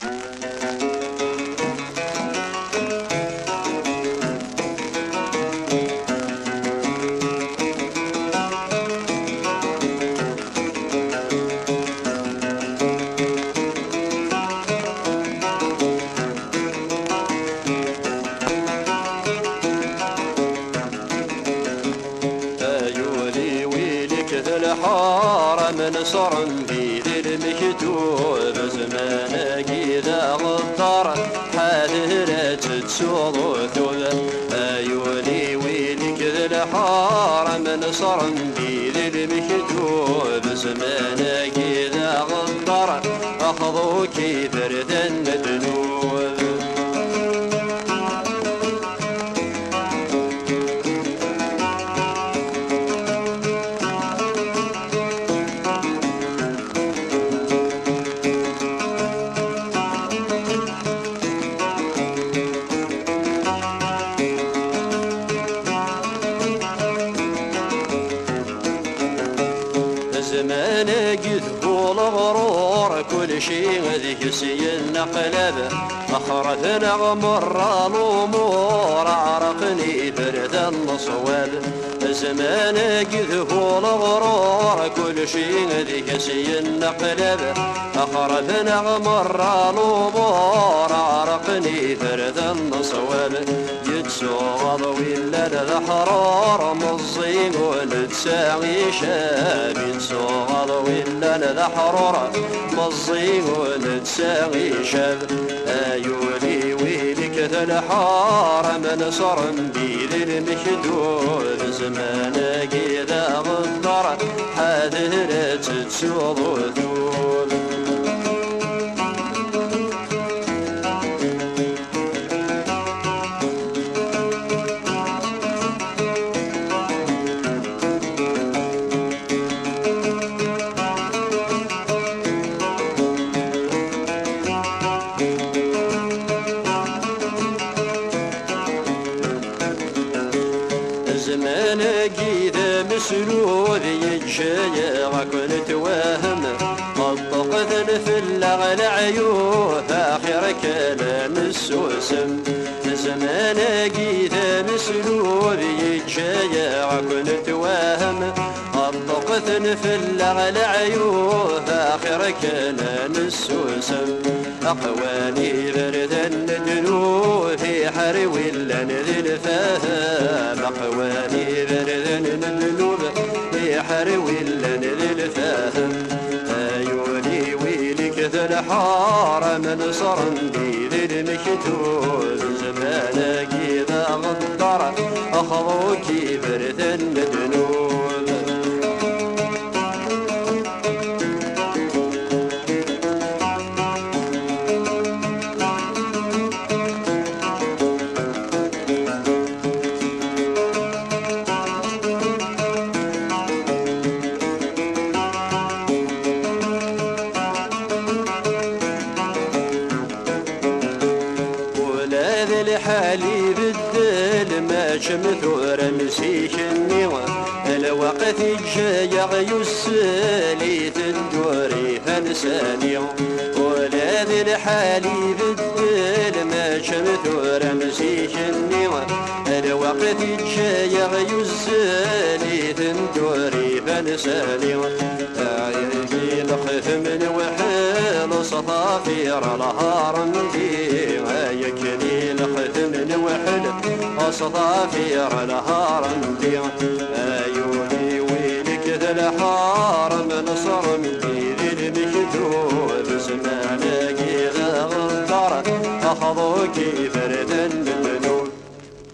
Thank you. ذا الحارة من صر بيد المكتوب زمان إذا غدر حاله تتسوض ثوب عيوني ويلك ذا الحارة من صر بيد المكتوب زمان إذا غدر أخذوك فردا هو الغرور كل أخرتنا غمر الأمور عرقني برد الصواب زمان قد هو الغرور كل شيء ذيك سين قلب أخرتنا غمر الأمور عرقني برد الصواب يتسوغ ولا الحرار مصين ونتساوي شاب يتسوغ ولا الحرار مصين ونتساوي شاب ايولي ويلك الحار من صر بيد المكدود زمانك اذا غدر حاذر تتسوغ ذول زمان قيد مسلوذ يجشي كنت واهم طبق في اللغل عيوه آخر كلام السوسم. زمان قيد مسلوذ يجشي كنت واهم طبق في اللغل عيوه آخر كلام السوسم. أقواني بردا ندنو في حر ولا نذل فهم. أقواني بردا ندنو في حر ولا نذل فهم. عيوني ويلك ذا الحار من صر بيد المكتوب زمانك إذا غدر أخذوك بردا ولا ذا لحالي بالدل ما شمثور مسيك النوى. الوقت الجايع يسالي تندوري فنساني ولا ذا لحالي بالدل ما شمثور مسيك النوى. الوقت الجايع يسالي تندوري فنساني عيني لخف من وحال صفافير الهار من وحل صفافير الهار مدي عيوني ويلك ذا الحار من صر مدي ذي المكتوب زمانك إذا غدر أخذوك فرد